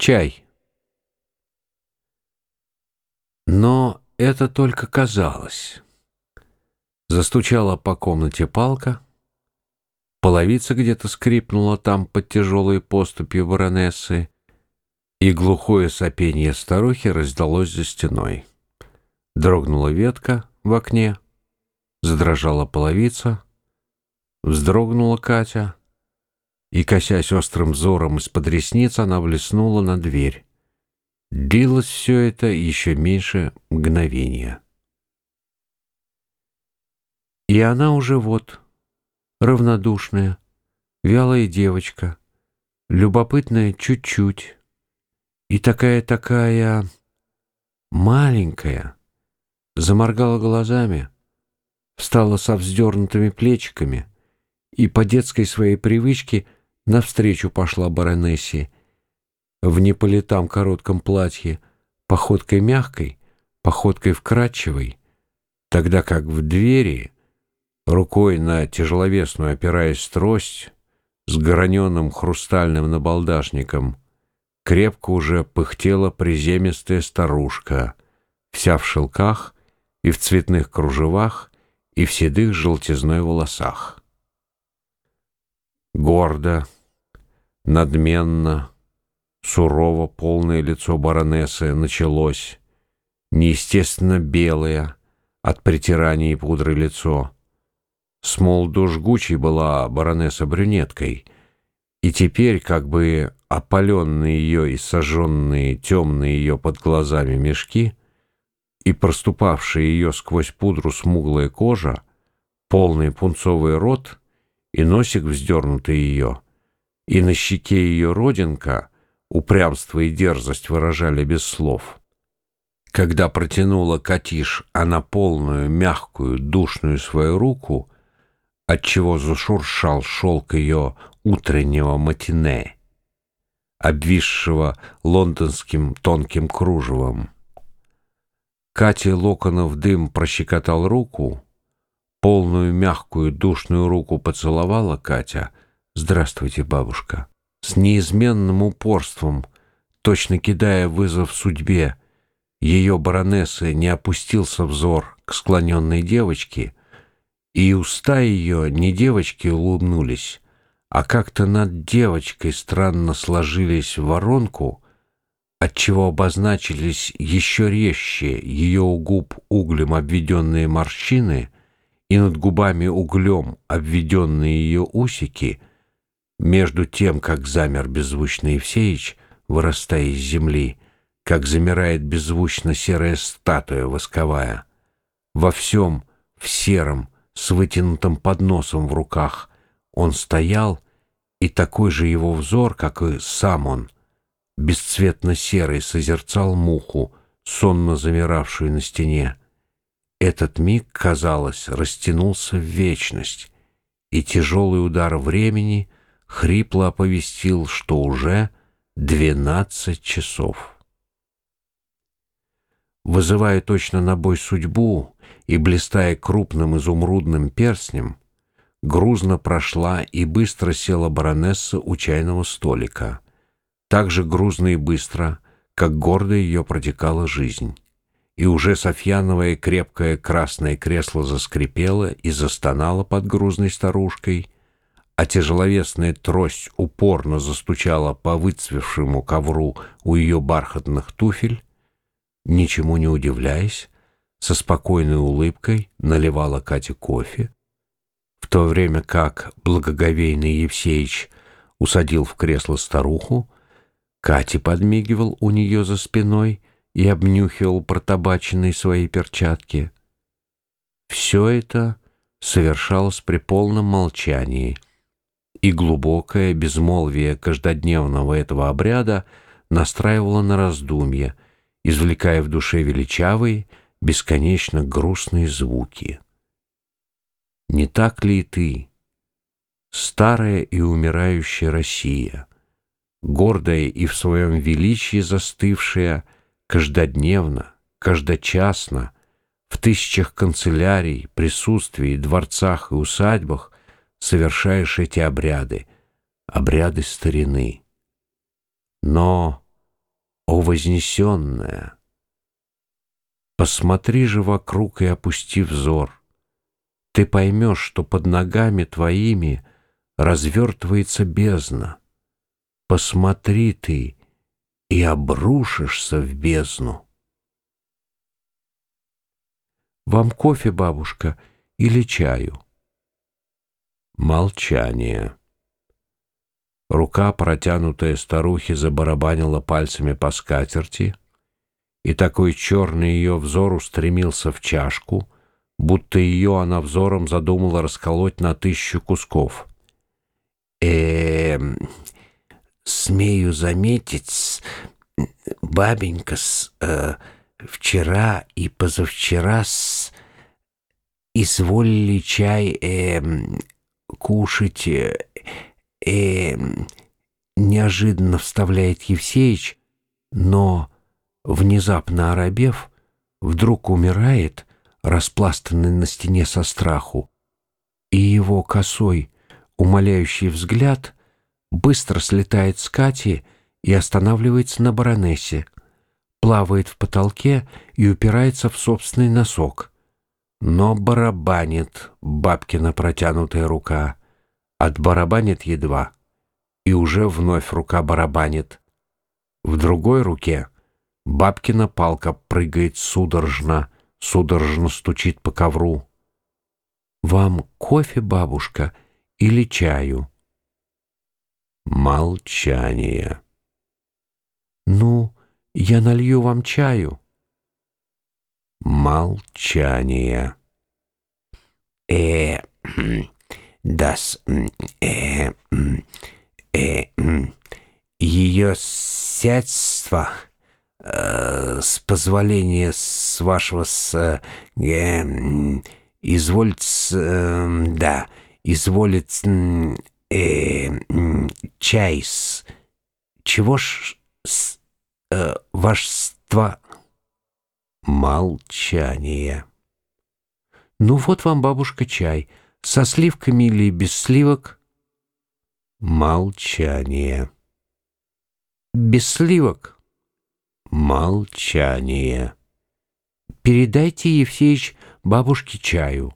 Чай. Но это только казалось. Застучала по комнате палка, половица где-то скрипнула там под тяжелой поступью баронессы, и глухое сопение старухи раздалось за стеной. Дрогнула ветка в окне, задрожала половица, вздрогнула Катя, и, косясь острым взором из-под ресниц, она блеснула на дверь. Длилось все это еще меньше мгновения. И она уже вот, равнодушная, вялая девочка, любопытная чуть-чуть, и такая-такая маленькая, заморгала глазами, встала со вздернутыми плечиками и по детской своей привычке навстречу пошла баронессе в неполитам коротком платье, походкой мягкой, походкой вкрадчивой, тогда как в двери — рукой на тяжеловесную опираясь трость с граненым хрустальным набалдашником, крепко уже пыхтела приземистая старушка, вся в шелках и в цветных кружевах и в седых желтизной волосах. Гордо, надменно, сурово полное лицо баронессы началось, неестественно белое от притирания и пудры лицо — Смолду жгучей была баронесса брюнеткой, и теперь, как бы опаленные ее и сожженные темные ее под глазами мешки и проступавшая ее сквозь пудру смуглая кожа, полный пунцовый рот и носик вздернутый ее, и на щеке ее родинка упрямство и дерзость выражали без слов. Когда протянула Катиш она полную, мягкую, душную свою руку — отчего зашуршал шелк ее утреннего матине, обвисшего лондонским тонким кружевом. Кате Локонов дым прощекотал руку, полную мягкую душную руку поцеловала Катя. «Здравствуйте, бабушка!» С неизменным упорством, точно кидая вызов судьбе, ее баронессы не опустился взор к склоненной девочке — и уста ее не девочки улыбнулись, а как-то над девочкой странно сложились в воронку, отчего обозначились еще резче ее у губ углем обведенные морщины и над губами углем обведенные ее усики, между тем, как замер беззвучный Евсеич, вырастая из земли, как замирает беззвучно серая статуя восковая. Во всем, в сером, с вытянутым подносом в руках. Он стоял, и такой же его взор, как и сам он, бесцветно-серый, созерцал муху, сонно замиравшую на стене. Этот миг, казалось, растянулся в вечность, и тяжелый удар времени хрипло оповестил, что уже двенадцать часов. Вызывая точно на бой судьбу, и, блистая крупным изумрудным перстнем, грузно прошла и быстро села баронесса у чайного столика, так же грузно и быстро, как гордо ее протекала жизнь. И уже Софьяновое крепкое красное кресло заскрипело и застонало под грузной старушкой, а тяжеловесная трость упорно застучала по выцвевшему ковру у ее бархатных туфель, ничему не удивляясь, со спокойной улыбкой наливала Кате кофе, в то время как благоговейный Евсеич усадил в кресло старуху, Кате подмигивал у нее за спиной и обнюхивал протабаченные свои перчатки. Все это совершалось при полном молчании, и глубокое безмолвие каждодневного этого обряда настраивало на раздумье, извлекая в душе величавые бесконечно грустные звуки. Не так ли и ты, старая и умирающая Россия, гордая и в своем величии застывшая, каждодневно, каждочасно, в тысячах канцелярий, присутствий, дворцах и усадьбах совершаешь эти обряды, обряды старины. Но О вознесенная! Посмотри же вокруг и опусти взор. Ты поймешь, что под ногами твоими развертывается бездна. Посмотри ты и обрушишься в бездну. Вам кофе, бабушка, или чаю? Молчание. Рука, протянутая старухи, забарабанила пальцами по скатерти, и такой черный ее взор устремился в чашку, будто ее она взором задумала расколоть на тысячу кусков. э смею заметить, бабенька с э, вчера и позавчера с изволили чай э, кушать э, э, неожиданно вставляет Евсеич, но, внезапно оробев, вдруг умирает, распластанный на стене со страху, и его косой, умоляющий взгляд быстро слетает с Кати и останавливается на баронессе, плавает в потолке и упирается в собственный носок. Но барабанит бабкина протянутая рука — Отбарабанит едва, и уже вновь рука барабанит. В другой руке бабкина палка прыгает судорожно, судорожно стучит по ковру. «Вам кофе, бабушка, или чаю?» Молчание. «Ну, я налью вам чаю». Молчание. «Э, das э, э, ее сядство э, с позволения с вашего с э, изволит э, да изволит э, чай с чего ж с э, вашество молчание ну вот вам бабушка чай со сливками или без сливок? Молчание. Без сливок? Молчание. Передайте, Евсеич, бабушке чаю.